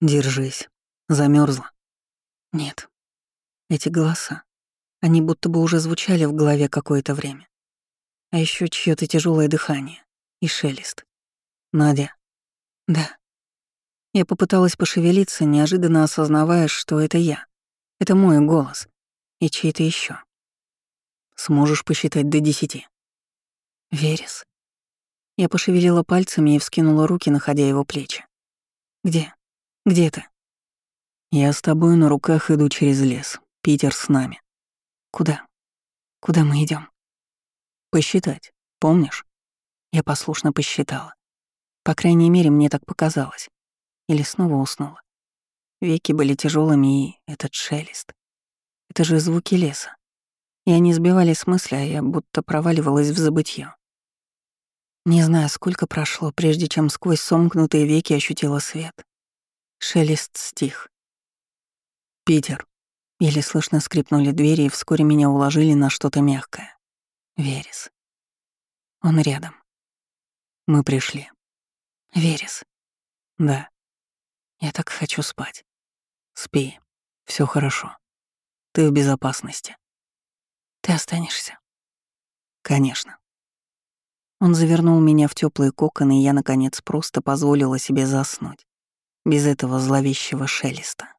Держись. Замерзла. Нет. Эти голоса. Они будто бы уже звучали в голове какое-то время. А еще чье-то тяжелое дыхание и шелест. Надя. Да. Я попыталась пошевелиться, неожиданно осознавая, что это я. Это мой голос. И чей-то еще. Сможешь посчитать до десяти. Верес. Я пошевелила пальцами и вскинула руки, находя его плечи. Где? Где ты? Я с тобой на руках иду через лес. Питер с нами. Куда? Куда мы идем? Посчитать, помнишь? Я послушно посчитала. По крайней мере, мне так показалось. Или снова уснула. Веки были тяжелыми и этот шелест. Это же звуки леса. И они сбивали с мысли, а я будто проваливалась в забытье. Не знаю, сколько прошло, прежде чем сквозь сомкнутые веки ощутила свет. Шелест стих. «Питер». Еле слышно скрипнули двери, и вскоре меня уложили на что-то мягкое. Верес. Он рядом. Мы пришли. Верес. Да. Я так хочу спать. Спи. Все хорошо. Ты в безопасности. Ты останешься? Конечно. Он завернул меня в теплые коконы, и я, наконец, просто позволила себе заснуть. Без этого зловещего шелеста.